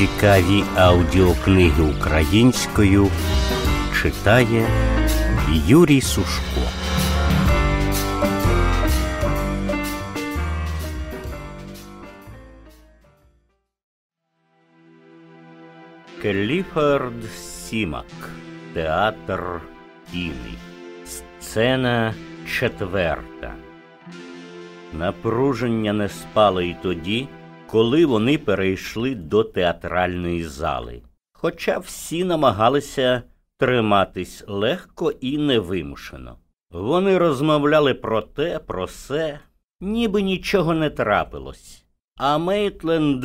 Цікаві аудіокниги українською читає Юрій Сушко. Кліфорд Сімак. Театр Тіни. Сцена четверта. Напруження не спало й тоді, коли вони перейшли до театральної зали. Хоча всі намагалися триматись легко і невимушено. Вони розмовляли про те, про се, ніби нічого не трапилось. А Мейтленд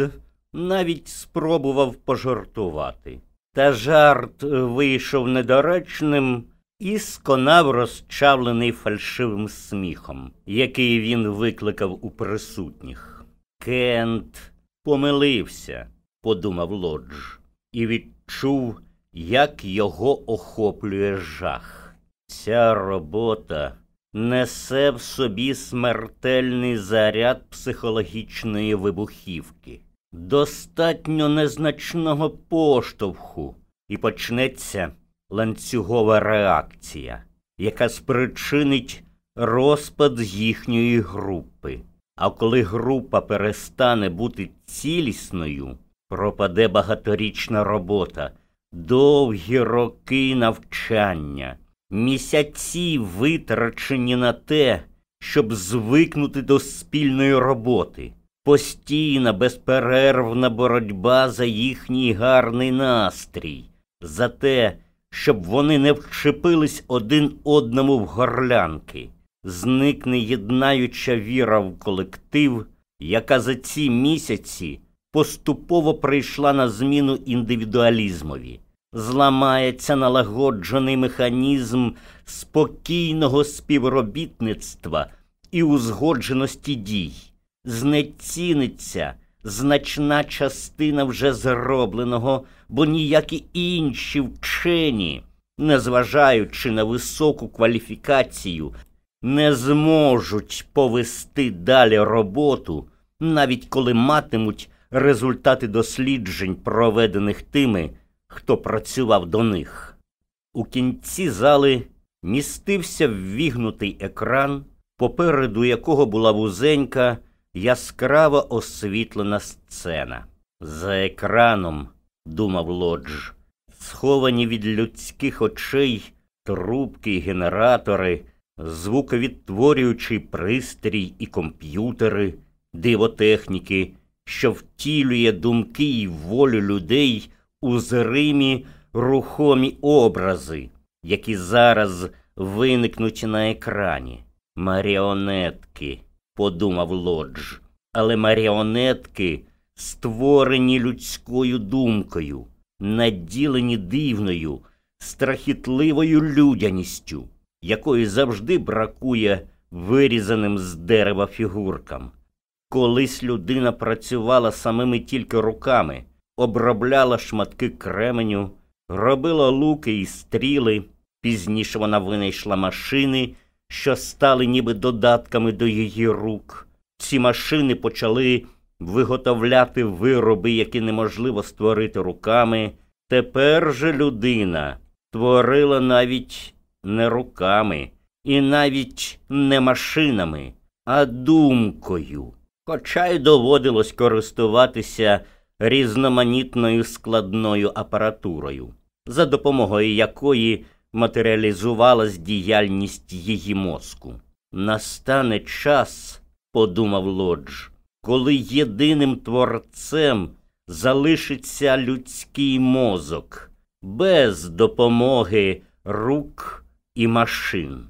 навіть спробував пожартувати. Та жарт вийшов недоречним і сконав розчавлений фальшивим сміхом, який він викликав у присутніх. Кент помилився, подумав Лодж, і відчув, як його охоплює жах. Ця робота несе в собі смертельний заряд психологічної вибухівки. Достатньо незначного поштовху, і почнеться ланцюгова реакція, яка спричинить розпад їхньої групи. А коли група перестане бути цілісною, пропаде багаторічна робота, довгі роки навчання, місяці витрачені на те, щоб звикнути до спільної роботи, постійна безперервна боротьба за їхній гарний настрій, за те, щоб вони не вчепились один одному в горлянки зникне єднаюча віра в колектив, яка за ці місяці поступово прийшла на зміну індивідуалізмові, зламається налагоджений механізм спокійного співробітництва і узгодженості дій, знеціниться значна частина вже зробленого, бо ніякі інші вчені. Незважаючи на високу кваліфікацію не зможуть повести далі роботу, навіть коли матимуть результати досліджень, проведених тими, хто працював до них. У кінці зали містився ввігнутий екран, попереду якого була вузенька, яскраво освітлена сцена. За екраном, думав Лодж, сховані від людських очей трубки й генератори звуковідтворюючий пристрій і комп'ютери, дива техніки, що втілює думки й волю людей у зримі рухомі образи, які зараз виникнуть на екрані. Маріонетки, подумав Лодж, але маріонетки створені людською думкою, наділені дивною, страхітливою людяністю якої завжди бракує вирізаним з дерева фігуркам. Колись людина працювала самими тільки руками, обробляла шматки кременю, робила луки і стріли. Пізніше вона винайшла машини, що стали ніби додатками до її рук. Ці машини почали виготовляти вироби, які неможливо створити руками. Тепер же людина творила навіть не руками і навіть не машинами, а думкою. Хоча й доводилось користуватися різноманітною складною апаратурою, за допомогою якої матеріалізувалась діяльність її мозку. Настане час, подумав Лодж, коли єдиним творцем залишиться людський мозок без допомоги рук і машин.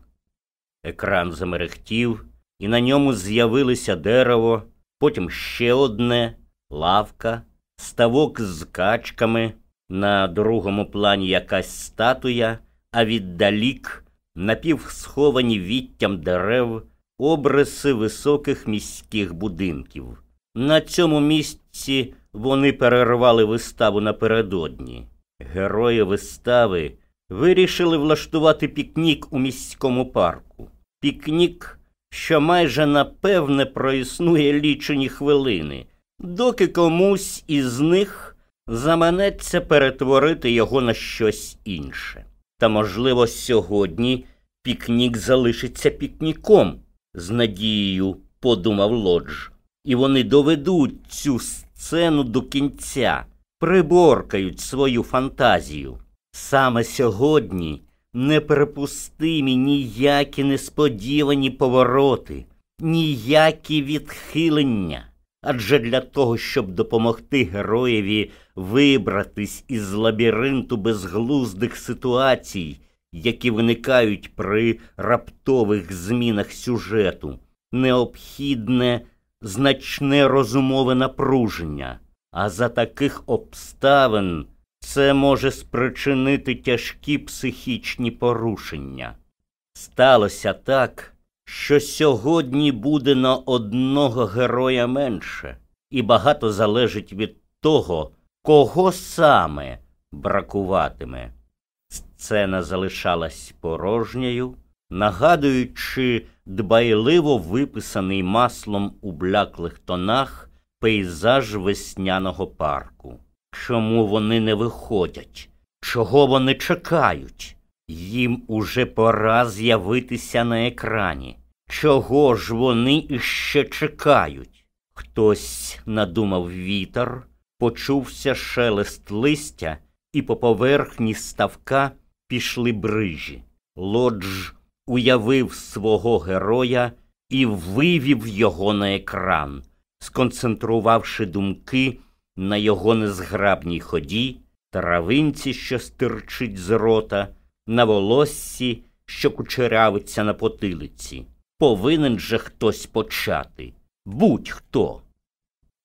Екран замерехтів, і на ньому з'явилися дерево, потім ще одне лавка, ставок з качками, на другому плані якась статуя, а віддалік напівсховані віттям дерев, обриси високих міських будинків. На цьому місці вони перервали виставу напередодні. Герої вистави вирішили влаштувати пікнік у міському парку. Пікнік, що майже напевне проіснує лічені хвилини, доки комусь із них заманеться перетворити його на щось інше. Та, можливо, сьогодні пікнік залишиться пікніком, з надією подумав Лодж. І вони доведуть цю сцену до кінця, приборкають свою фантазію. Саме сьогодні неприпустимі ніякі несподівані повороти, ніякі відхилення. Адже для того, щоб допомогти героєві вибратись із лабіринту безглуздих ситуацій, які виникають при раптових змінах сюжету, необхідне значне розумове напруження, а за таких обставин це може спричинити тяжкі психічні порушення. Сталося так, що сьогодні буде на одного героя менше, і багато залежить від того, кого саме бракуватиме. Сцена залишалась порожньою, нагадуючи дбайливо виписаний маслом у бляклих тонах пейзаж весняного парку. Чому вони не виходять? Чого вони чекають? Їм уже пора з'явитися на екрані. Чого ж вони іще чекають? Хтось надумав вітер, почувся шелест листя, і по поверхні ставка пішли брижі. Лодж уявив свого героя і вивів його на екран, сконцентрувавши думки на його незграбній ході, травинці, що стирчить з рота, на волоссі, що кучерявиться на потилиці. Повинен же хтось почати. Будь-хто.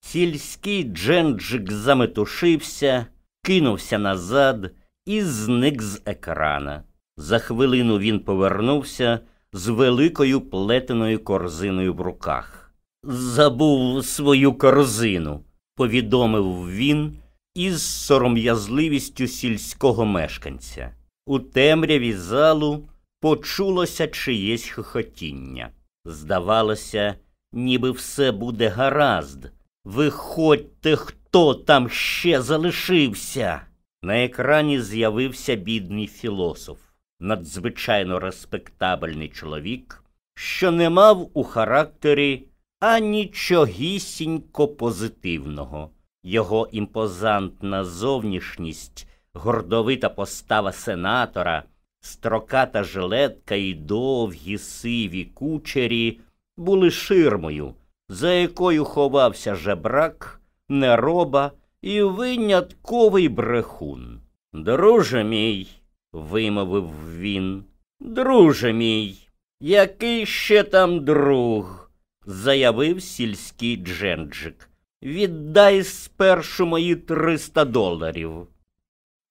Сільський дженджик заметушився, кинувся назад і зник з екрана. За хвилину він повернувся з великою плетеною корзиною в руках. Забув свою корзину, повідомив він із сором'язливістю сільського мешканця. У темряві залу почулося чиєсь хохотіння. Здавалося, ніби все буде гаразд. Виходьте, хто там ще залишився. На екрані з'явився бідний філософ, надзвичайно респектабельний чоловік, що не мав у характері анічогісінько позитивного. Його імпозантна зовнішність, гордовита постава сенатора, строката жилетка і довгі сиві кучері були ширмою, за якою ховався жебрак, нероба і винятковий брехун. Друже мій, вимовив він, друже мій, який ще там друг? Заявив сільський дженджик. Віддай спершу мої триста доларів.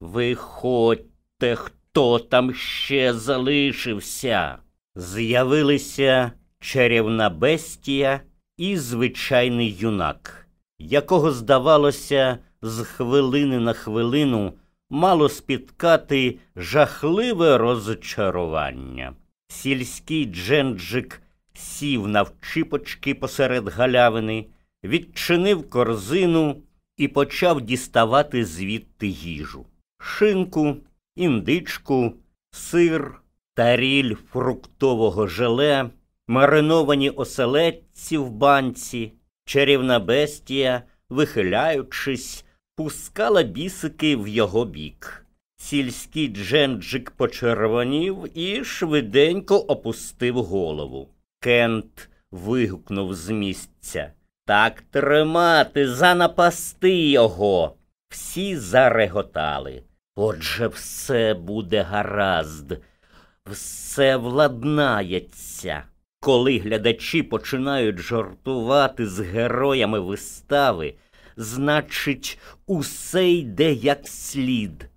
Виходьте, хто там ще залишився. З'явилися чарівна бестія і звичайний юнак, якого, здавалося, з хвилини на хвилину мало спіткати жахливе розчарування. Сільський дженджик сів навчипочки посеред галявини, відчинив корзину і почав діставати звідти їжу. Шинку, індичку, сир, таріль фруктового желе, мариновані оселедці в банці, чарівна бестія, вихиляючись, пускала бісики в його бік. Сільський дженджик почервонів і швиденько опустив голову. Кент вигукнув з місця. Так тримати, занапасти його. Всі зареготали. Отже, все буде гаразд, все владнається. Коли глядачі починають жартувати з героями вистави, значить, усе йде як слід.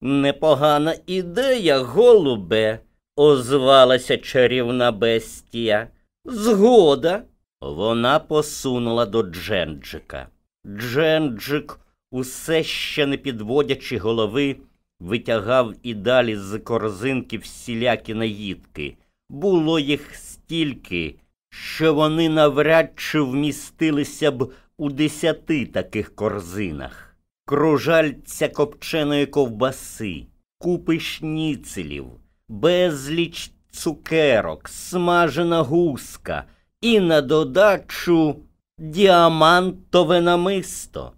Непогана ідея, голубе, озвалася чарівна бестія. Згода. Вона посунула до Дженджика. Дженджик, усе ще не підводячи голови, витягав і далі з корзинки всілякі наїдки. Було їх стільки, що вони навряд чи вмістилися б у десяти таких корзинах. кружальця копченої ковбаси, купи шніцелів, безліч цукерок, смажена гуска і на додачу діамантове намисто.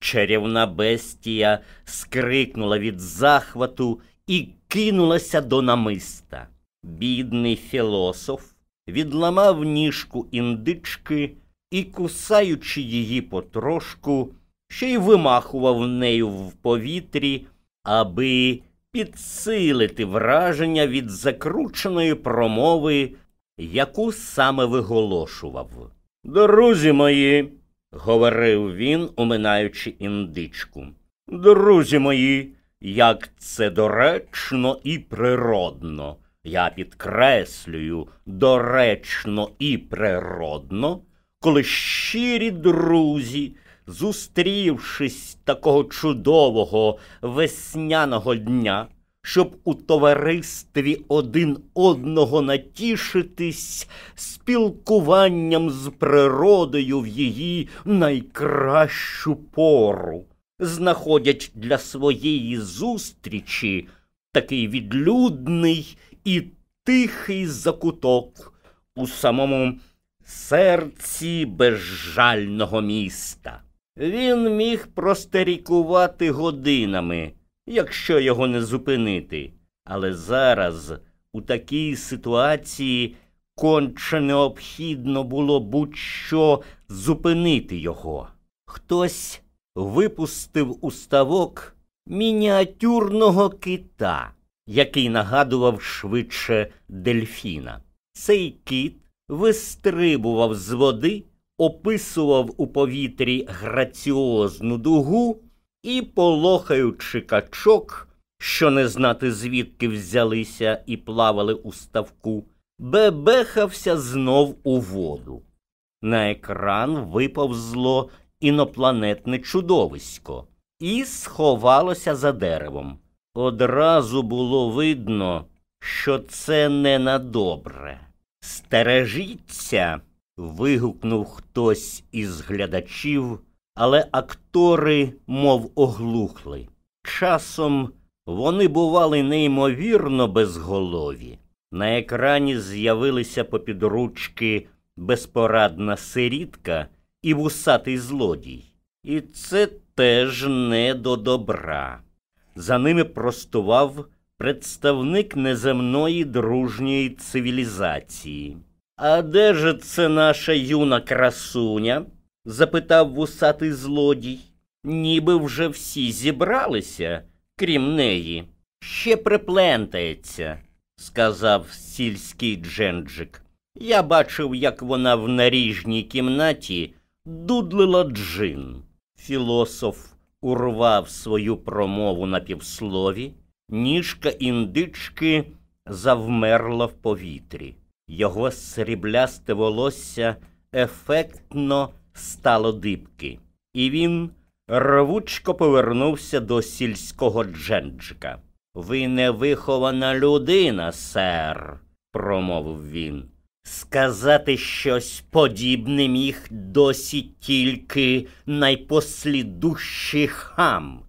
Чарівна бестія скрикнула від захвату і кинулася до намиста. Бідний філософ відламав ніжку індички і, кусаючи її потрошку, ще й вимахував нею в повітрі, аби підсилити враження від закрученої промови, яку саме виголошував. Друзі мої, говорив він, уминаючи індичку. Друзі мої, як це доречно і природно. Я підкреслюю доречно і природно, коли щирі друзі, зустрівшись такого чудового весняного дня, щоб у товаристві один одного натішитись спілкуванням з природою в її найкращу пору, знаходять для своєї зустрічі такий відлюдний і тихий закуток у самому серці безжального міста. Він міг простерікувати годинами, якщо його не зупинити. Але зараз, у такій ситуації, конче необхідно було будь-що зупинити його. Хтось випустив у ставок мініатюрного кита, який нагадував швидше дельфіна. Цей кит вистрибував з води, описував у повітрі граціозну дугу і, полохаючи качок, що не знати звідки взялися і плавали у ставку, бебехався знов у воду. На екран виповзло інопланетне чудовисько і сховалося за деревом. Одразу було видно, що це не на добре. Стережіться. Вигукнув хтось із глядачів, але актори мов оглухли. Часом вони бували неймовірно безголові. На екрані з'явилися попід ручки безпорадна сирітка і вусатий злодій. І це теж не до добра. За ними простував представник неземної дружньої цивілізації. А де ж це наша юна красуня? запитав вусатий злодій. Ніби вже всі зібралися, крім неї. Ще приплентається, сказав сільський дженджик. Я бачив, як вона в наріжній кімнаті дудлила джин. Філософ урвав свою промову на півслові, ніжка індички завмерла в повітрі. Його сріблясте волосся ефектно стало дибки, і він рвучко повернувся до сільського дженджика. Ви невихована людина, сер, промовив він. Сказати щось подібне міг досі тільки найпослідущий хам.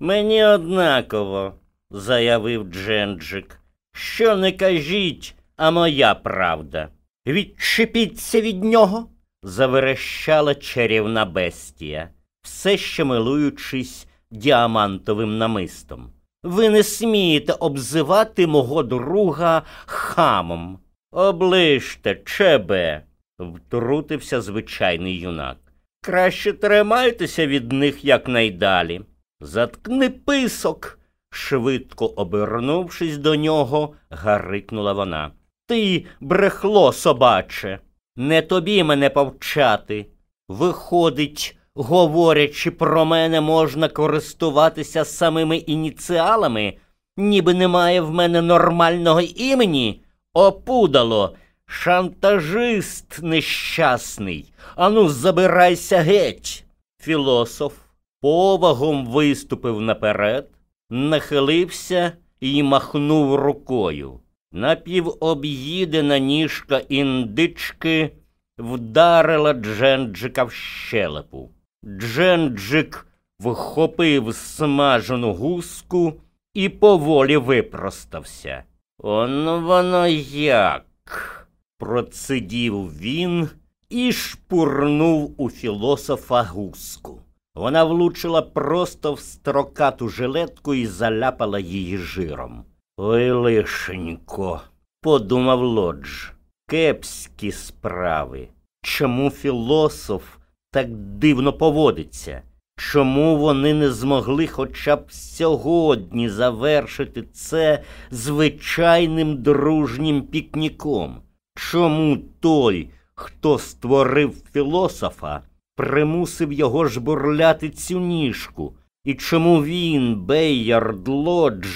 Мені однаково, заявив Дженджик, що не кажіть, а моя правда. Відчепіться від нього, заверещала чарівна бестія, все ще милуючись діамантовим намистом. Ви не смієте обзивати мого друга хамом. Оближте, чебе, втрутився звичайний юнак. Краще тримайтеся від них якнайдалі. Заткни писок, швидко обернувшись до нього, гарикнула вона. Ти, брехло собаче, не тобі мене повчати. Виходить, говорячи про мене, можна користуватися самими ініціалами, ніби немає в мене нормального імені. Опудало, шантажист нещасний. Ану, забирайся геть. Філософ повагом виступив наперед, нахилився і махнув рукою. Напівоб'їдена ніжка індички вдарила Дженджика в щелепу. Дженджик вхопив смажену гуску і поволі випростався. Он воно як. процидів він і шпурнув у філософа гуску. Вона влучила просто в строкату жилетку і заляпала її жиром. Ой, лишенько, подумав лодж. Кепські справи. Чому філософ так дивно поводиться? Чому вони не змогли хоча б сьогодні завершити це звичайним дружнім пікніком? Чому той, хто створив філософа, примусив його жбурляти цю ніжку? І чому він, Бейярд Лодж,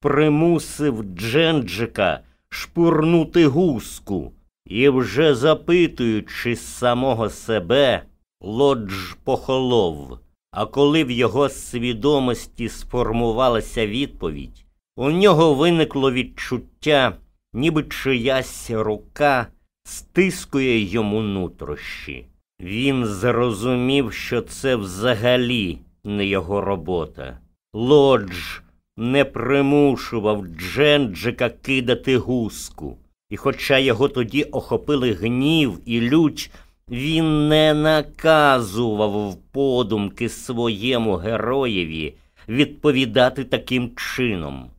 примусив Дженджика шпурнути гуску? І вже запитуючи самого себе, Лодж похолов. А коли в його свідомості сформувалася відповідь, у нього виникло відчуття, ніби чиясь рука стискує йому нутрощі. Він зрозумів, що це взагалі не його робота. Лодж не примушував Дженджика кидати гуску, і, хоча його тоді охопили гнів і лють, він не наказував подумки своєму героєві відповідати таким чином.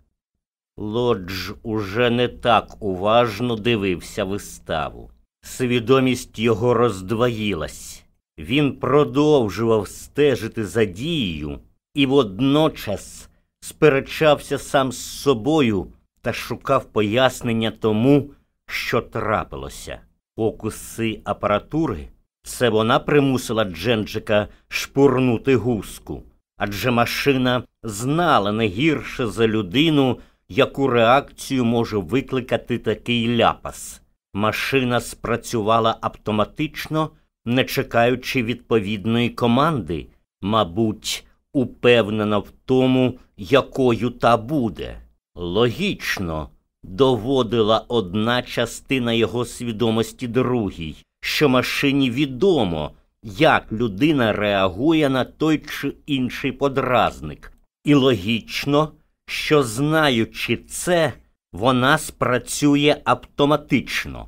Лодж уже не так уважно дивився виставу. Свідомість його роздвоїлась. Він продовжував стежити за дією і водночас сперечався сам з собою та шукав пояснення тому, що трапилося. Фокуси апаратури це вона примусила Дженджика шпурнути гуску, адже машина знала не гірше за людину, яку реакцію може викликати такий ляпас. Машина спрацювала автоматично, не чекаючи відповідної команди, мабуть, упевнена в тому, якою та буде. Логічно доводила одна частина його свідомості другій, що машині відомо, як людина реагує на той чи інший подразник. І логічно, що, знаючи це, вона спрацює автоматично.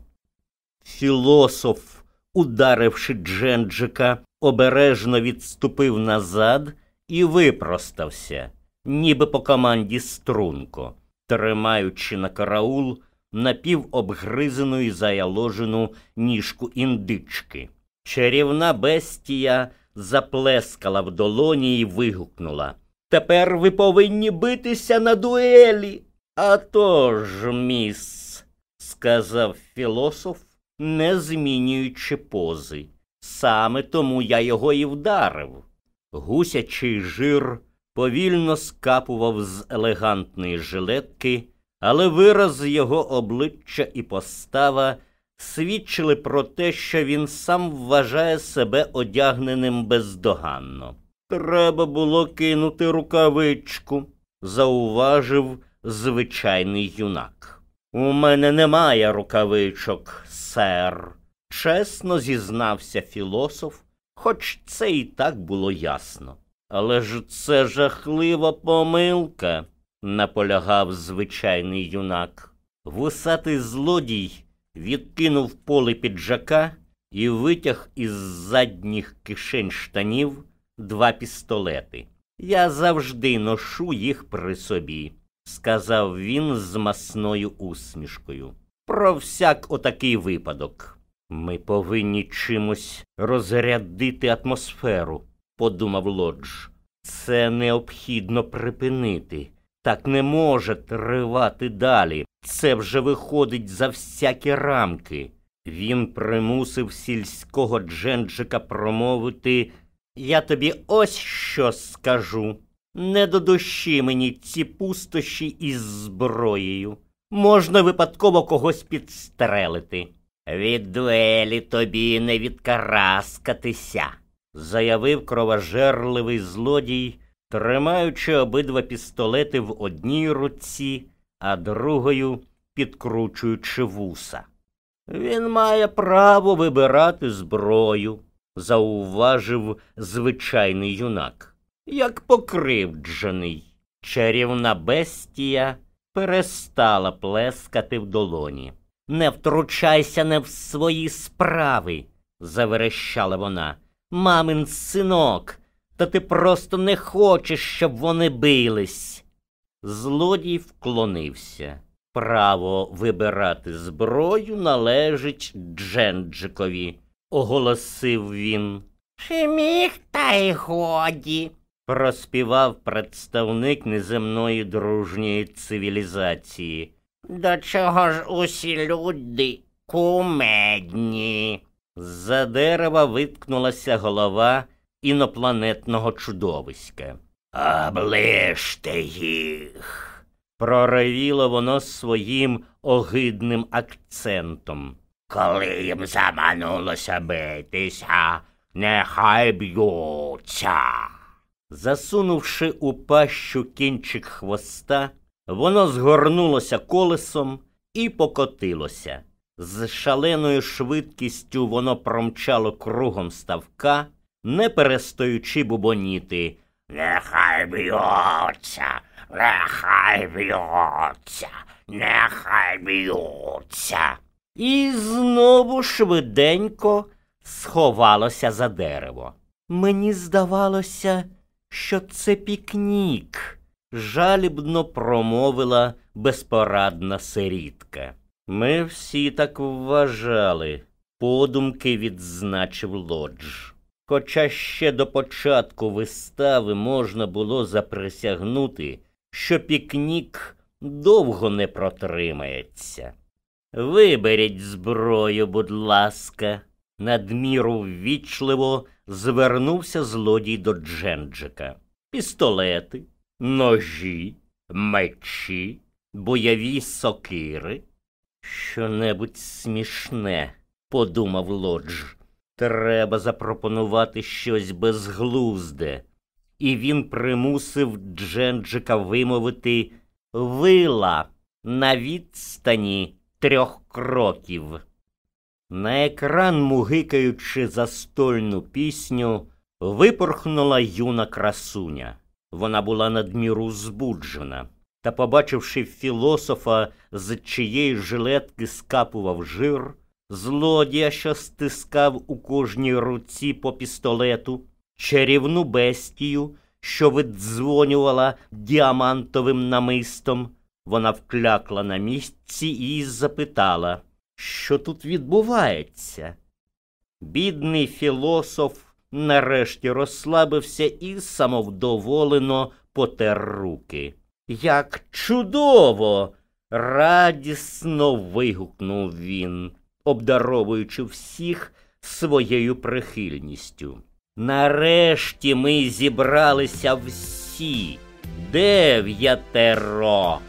Філософ, ударивши Дженджика, обережно відступив назад і випростався, ніби по команді струнко, тримаючи на караул напівобгризену і заяложену ніжку індички. Чарівна бестія заплескала в долоні і вигукнула Тепер ви повинні битися на дуелі. «А то ж, міс, сказав філософ, не змінюючи пози. Саме тому я його і вдарив. Гусячий жир повільно скапував з елегантної жилетки, але вираз його обличчя і постава свідчили про те, що він сам вважає себе одягненим бездоганно. Треба було кинути рукавичку, зауважив звичайний юнак. У мене немає рукавичок, сер, чесно зізнався філософ, хоч це і так було ясно. Але ж це жахлива помилка, наполягав звичайний юнак. Вусатий злодій відкинув поли піджака і витяг із задніх кишень штанів два пістолети. Я завжди ношу їх при собі сказав він з масною усмішкою. Про всяк отакий випадок. Ми повинні чимось розрядити атмосферу, подумав Лодж. Це необхідно припинити. Так не може тривати далі. Це вже виходить за всякі рамки. Він примусив сільського дженджика промовити Я тобі ось що скажу. Не до душі мені ці пустощі із зброєю. Можна випадково когось підстрелити. Від дуелі тобі не відкараскатися, заявив кровожерливий злодій, тримаючи обидва пістолети в одній руці, а другою підкручуючи вуса. Він має право вибирати зброю, зауважив звичайний юнак. як покривджений. Чарівна бестія перестала плескати в долоні. Не втручайся не в свої справи, заверещала вона. Мамин синок, та ти просто не хочеш, щоб вони бились. Злодій вклонився. Право вибирати зброю належить Дженджикові, оголосив він. Чи міг, та й годі, проспівав представник неземної дружньої цивілізації. До чого ж усі люди кумедні? З-за дерева виткнулася голова інопланетного чудовиська. Оближте їх. Проревіло воно своїм огидним акцентом. Коли їм заманулося битися, нехай б'ються. Засунувши у пащу кінчик хвоста, воно згорнулося колесом і покотилося. З шаленою швидкістю воно промчало кругом ставка, не перестаючи бубоніти. Нехай б'ються, нехай б'ються, нехай б'ються. І знову швиденько сховалося за дерево. Мені здавалося, що це пікнік, жалібно промовила безпорадна сирітка. Ми всі так вважали, подумки відзначив лодж. Хоча ще до початку вистави можна було заприсягнути, що пікнік довго не протримається. Виберіть зброю, будь ласка, надміру ввічливо звернувся злодій до Дженджика. Пістолети, ножі, мечі, бойові сокири. Що небудь смішне, подумав лодж. Треба запропонувати щось безглузде. І він примусив Дженджика вимовити вила на відстані трьох кроків. На екран, мугикаючи застольну пісню, випорхнула юна красуня. Вона була надміру збуджена. Та, побачивши філософа, з чиєї жилетки скапував жир, злодія, що стискав у кожній руці по пістолету, чарівну бестію, що видзвонювала діамантовим намистом, вона вклякла на місці і запитала, що тут відбувається. Бідний філософ нарешті розслабився і самовдоволено потер руки. Як чудово! радісно вигукнув він обдаровуючи всіх своєю прихильністю. Нарешті ми зібралися всі дев'ятеро.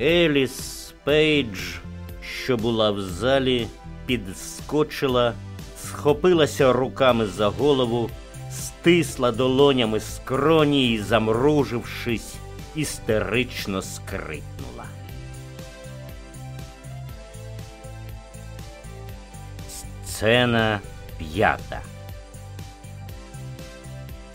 Еліс Пейдж, що була в залі, підскочила, схопилася руками за голову, стисла долонями скроні і, зажмурившись, істерично скрикнула. Сцена п'ята.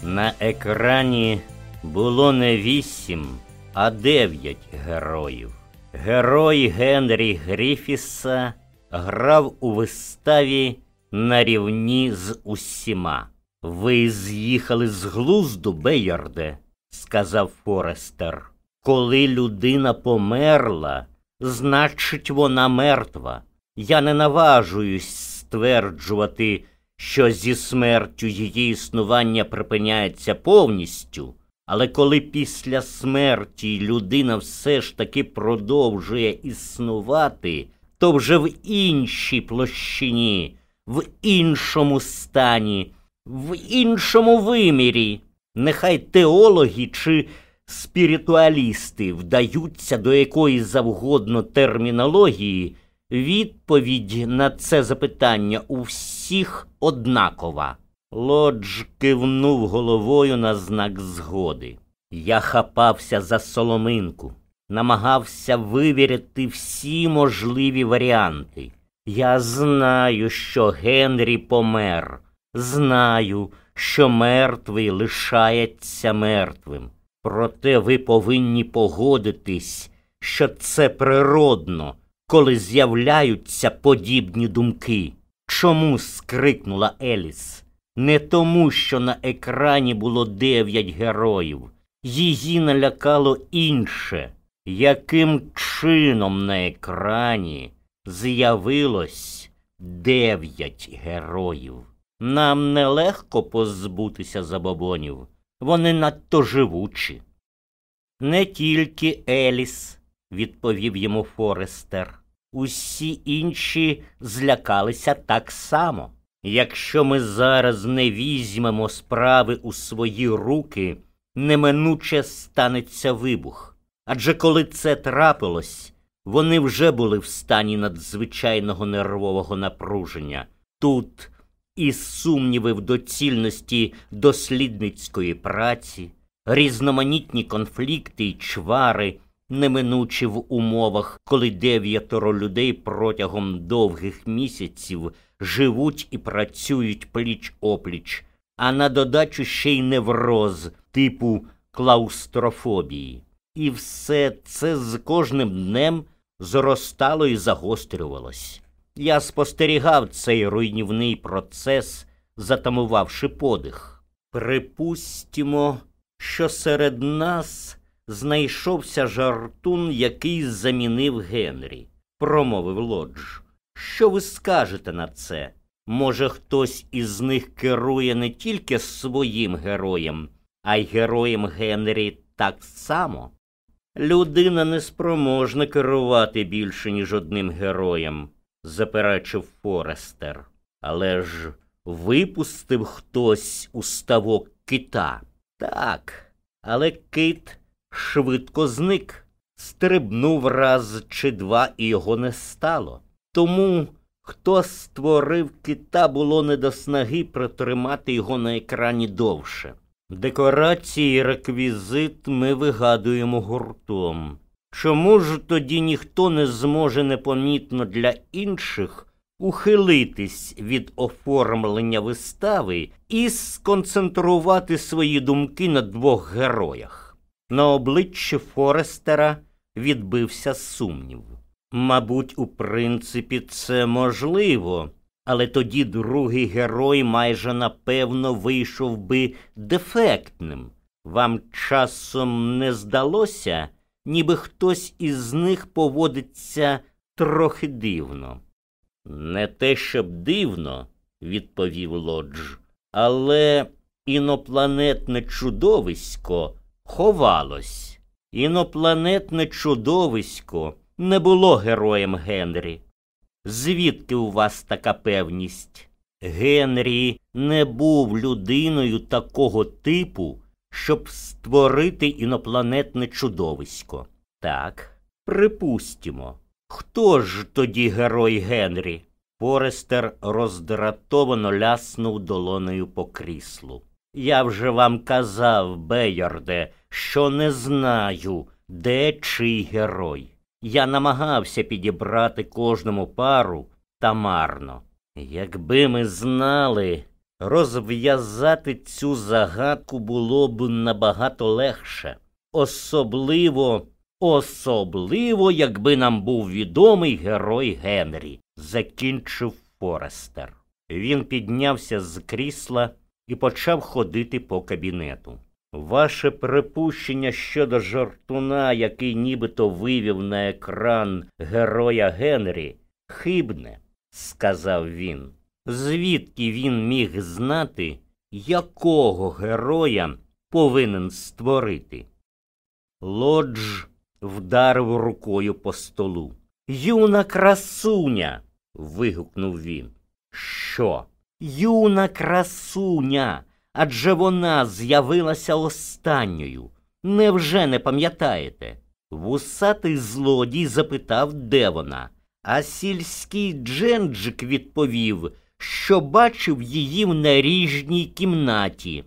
На екрані було не вісім, а дев'ять героїв. Герой Генрі Гріфіса грав у виставі на рівні з усіма. Ви з'їхали з глузду, Бейярде, сказав Форестер. Коли людина померла, значить, вона мертва. Я не наважуюсь стверджувати, що зі смертю її існування припиняється повністю, але коли після смерті людина все ж таки продовжує існувати, то вже в іншій площині, в іншому стані, в іншому вимірі, нехай теологи чи спіритуалісти вдаються до якої завгодно термінології. Відповідь на це запитання у всіх однакова. Лодж кивнув головою на знак згоди. Я хапався за соломинку, намагався вивірити всі можливі варіанти. Я знаю, що Генрі помер, Знаю, що мертвий лишається мертвим. Проте ви повинні погодитись, що це природно, коли з'являються подібні думки. Чому скрикнула Еліс? Не тому, що на екрані було дев'ять героїв. Її налякало інше, яким чином на екрані з'явилось дев'ять героїв. Нам нелегко позбутися забобонів, вони надто живучі. Не тільки Еліс, відповів йому Форестер. Усі інші злякалися так само. Якщо ми зараз не візьмемо справи у свої руки, неминуче станеться вибух. Адже коли це трапилось, вони вже були в стані надзвичайного нервового напруження. Тут і сумніви в доцільності дослідницької праці, різноманітні конфлікти й чвари, неминучі в умовах, коли дев'ятеро людей протягом довгих місяців живуть і працюють пліч опліч, а на додачу ще й невроз типу клаустрофобії. І все це з кожним днем зростало і загострювалось. Я спостерігав цей руйнівний процес, затамувавши подих. Припустімо, що серед нас знайшовся жартун, який замінив Генрі, промовив Лодж. Що ви скажете на це? Може, хтось із них керує не тільки своїм героєм, а й героєм Генрі так само? Людина не спроможна керувати більше, ніж одним героєм, заперечив Форестер. Але ж випустив хтось у ставок кита. Так, але кит швидко зник, стрибнув раз чи два, і його не стало. Тому, хто створив кита, було не до снаги протримати його на екрані довше. Декорації реквізит ми вигадуємо гуртом. Чому ж тоді ніхто не зможе непомітно для інших ухилитись від оформлення вистави і сконцентрувати свої думки на двох героях? На обличчі Форестера відбився сумнів. Мабуть, у принципі, це можливо, але тоді другий герой майже напевно вийшов би дефектним. Вам часом не здалося, ніби хтось із них поводиться трохи дивно. Не те, щоб дивно, відповів Лодж, але інопланетне чудовисько ховалось. Інопланетне чудовисько не було героєм Генрі. Звідки у вас така певність? Генрі не був людиною такого типу, щоб створити інопланетне чудовисько. Так, припустімо. Хто ж тоді герой Генрі? Форестер роздратовано ляснув долонею по кріслу. Я вже вам казав, Бейорде, що не знаю, де чий герой. Я намагався підібрати кожному пару та марно. Якби ми знали, розв'язати цю загадку було б набагато легше. Особливо, особливо, якби нам був відомий герой Генрі, закінчив Форестер. Він піднявся з крісла і почав ходити по кабінету. Ваше припущення щодо жартуна, який нібито вивів на екран героя Генрі, хибне, сказав він. Звідки він міг знати, якого героя повинен створити? Лодж вдарив рукою по столу. Юна красуня. вигукнув він. Що? Юна красуня адже вона з'явилася останньою. Невже не пам'ятаєте? Вусатий злодій запитав, де вона, а сільський Дженджик відповів, що бачив її в наріжній кімнаті.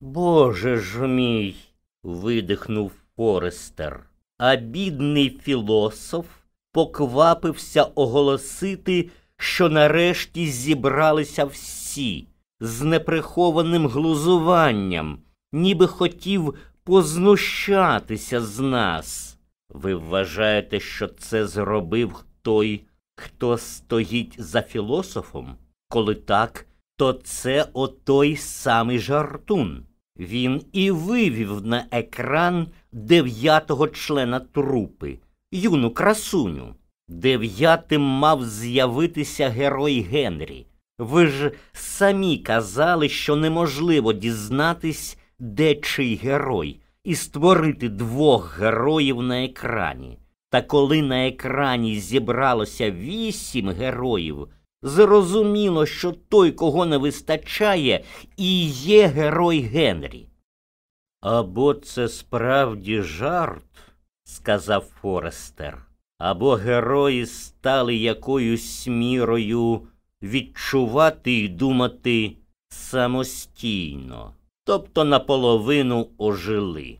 Боже ж мій. видихнув Форестер. А бідний філософ поквапився оголосити, що нарешті зібралися всі з неприхованим глузуванням, ніби хотів познущатися з нас. Ви вважаєте, що це зробив той, хто стоїть за філософом? Коли так, то це отой самий жартун. Він і вивів на екран дев'ятого члена трупи, юну красуню. Дев'ятим мав з'явитися герой Генрі. Ви ж самі казали, що неможливо дізнатись, де чий герой, і створити двох героїв на екрані. Та коли на екрані зібралося вісім героїв, зрозуміло, що той, кого не вистачає, і є герой Генрі. Або це справді жарт, сказав Форестер, або герої стали якоюсь мірою відчувати і думати самостійно, тобто наполовину ожили.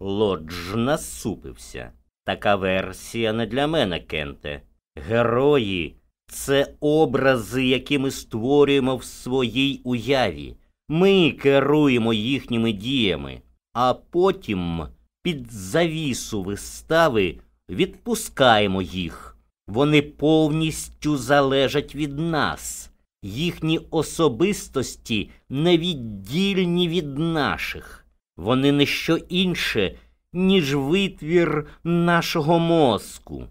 Лодж насупився. Така версія не для мене, Кенте. Герої це образи, які ми створюємо в своїй уяві. Ми керуємо їхніми діями, а потім під завісу вистави відпускаємо їх. Вони повністю залежать від нас, їхні особистості невіддільні від наших. Вони не що інше, ніж витвір нашого мозку.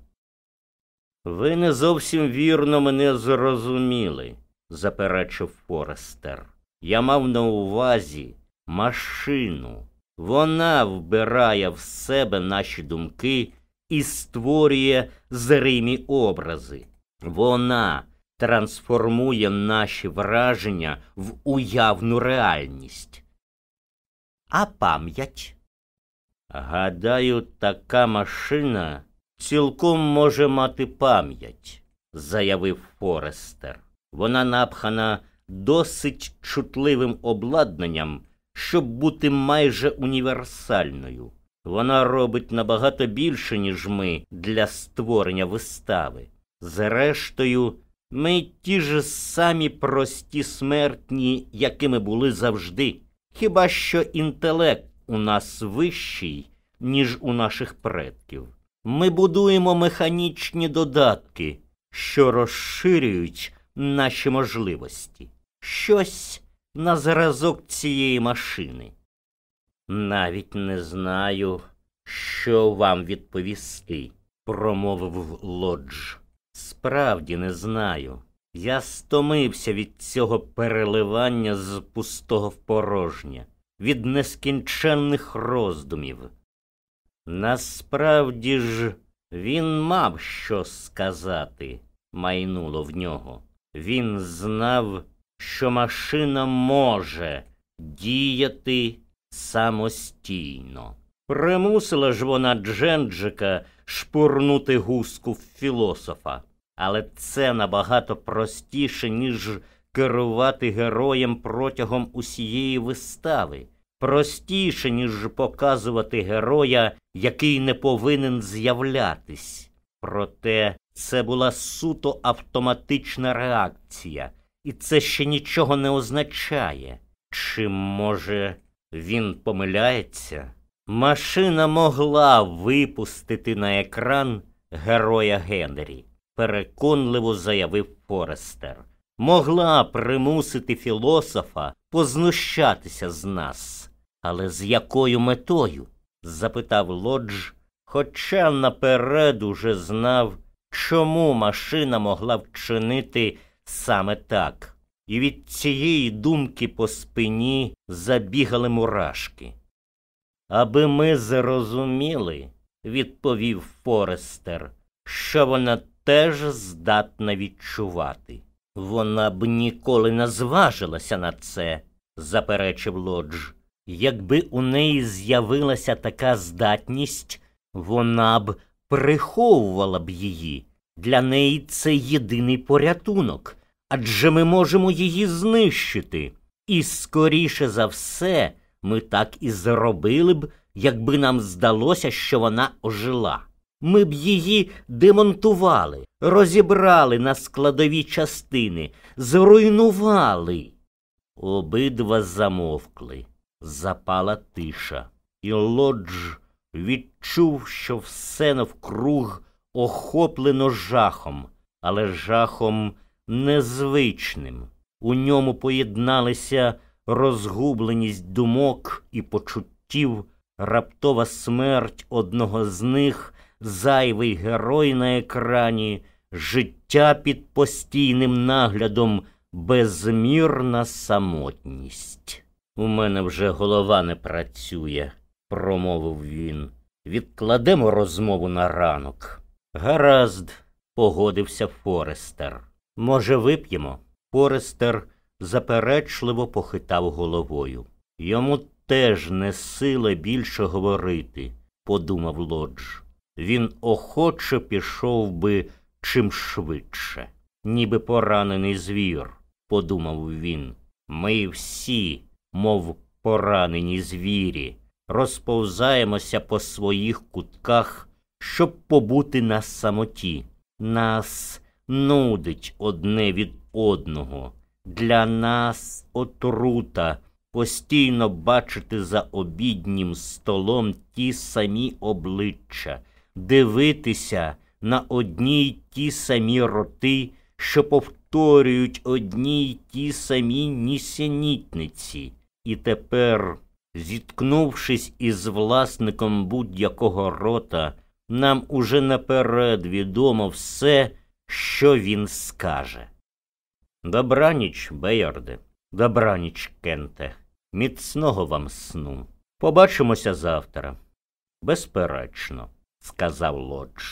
Ви не зовсім вірно мене зрозуміли, заперечив Форестер. Я мав на увазі машину. Вона вбирає в себе наші думки і створює зримі образи. Вона трансформує наші враження в уявну реальність. А пам'ять? Гадаю, така машина цілком може мати пам'ять, заявив Форестер. Вона напхана досить чутливим обладнанням, щоб бути майже універсальною. Вона робить набагато більше, ніж ми для створення вистави. Зрештою, ми ті ж самі прості смертні, якими були завжди. Хіба що інтелект у нас вищий, ніж у наших предків. Ми будуємо механічні додатки, що розширюють наші можливості. Щось на зразок цієї машини. Навіть не знаю, що вам відповісти, промовив лодж. Справді не знаю. Я стомився від цього переливання з пустого в порожнє, від нескінченних роздумів. Насправді ж він мав що сказати, майнуло в нього. Він знав, що машина може діяти самостійно. Примусила ж вона Дженджика шпурнути гуску в філософа, але це набагато простіше, ніж керувати героєм протягом усієї вистави. Простіше, ніж показувати героя, який не повинен з'являтись. Проте це була суто автоматична реакція, і це ще нічого не означає. Чи, може, він помиляється? Машина могла випустити на екран героя Генрі, переконливо заявив Форестер. Могла примусити філософа познущатися з нас. Але з якою метою? запитав Лодж, хоча наперед уже знав, чому машина могла вчинити саме так. І від цієї думки по спині забігали мурашки. Аби ми зрозуміли, відповів Форестер, що вона теж здатна відчувати. Вона б ніколи не зважилася на це, заперечив Лодж. Якби у неї з'явилася така здатність, вона б приховувала б її. Для неї це єдиний порятунок, адже ми можемо її знищити. І скоріше за все ми так і зробили б, якби нам здалося, що вона ожила. Ми б її демонтували, розібрали на складові частини, зруйнували. Обидва замовкли. Запала тиша, і лодж відчув, що все навкруг охоплено жахом, але жахом незвичним. У ньому поєдналися розгубленість думок і почуттів, раптова смерть одного з них, зайвий герой на екрані, життя під постійним наглядом, безмірна самотність. У мене вже голова не працює, промовив він. Відкладемо розмову на ранок. Гаразд, погодився Форестер. Може, вип'ємо? Форестер заперечливо похитав головою. Йому теж не сила більше говорити, подумав Лодж. Він охоче пішов би чим швидше, ніби поранений звір, подумав він. Ми всі, мов поранені звірі, розповзаємося по своїх кутках, щоб побути на самоті. Нас нудить одне від одного. Для нас отрута постійно бачити за обіднім столом ті самі обличчя, дивитися на одні й ті самі роти, що повторюють одні й ті самі нісенітниці. І тепер, зіткнувшись із власником будь-якого рота, нам уже наперед відомо все, що він скаже. Добраніч, Бейярде, добраніч, Кенте, міцного вам сну. Побачимося завтра. Безперечно, сказав Лодж.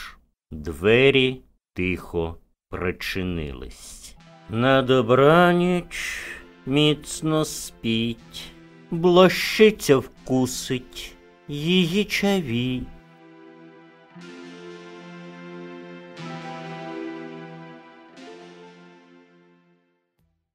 Двері тихо причинились. На добраніч міцно спіть, блощицям кусать і не чавій.